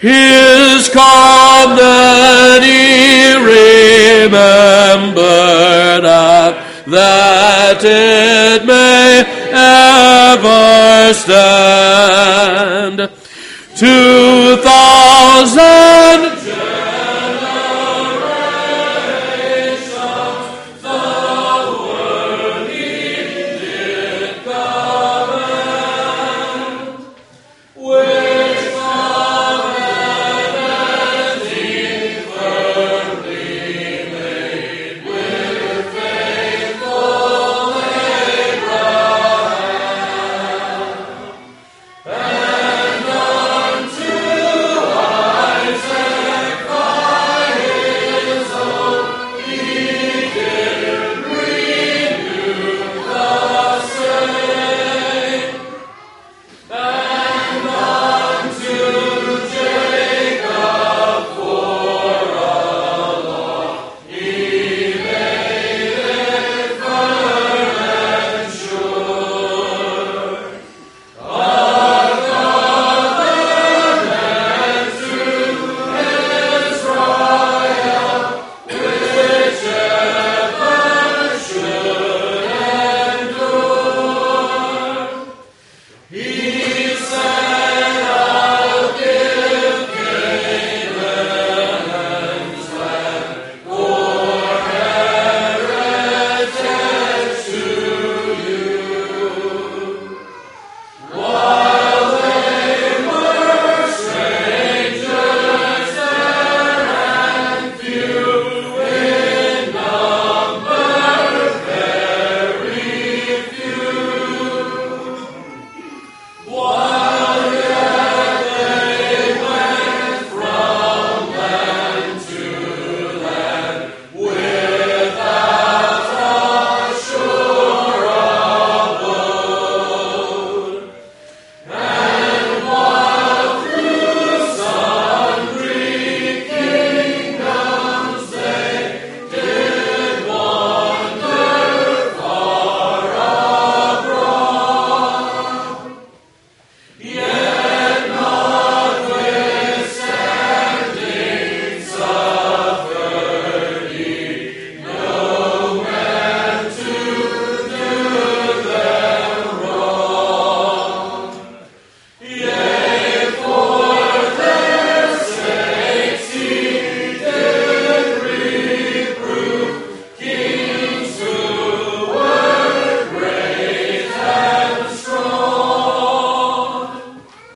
his covenant he remembered not that it may ever stand. Two thousand What?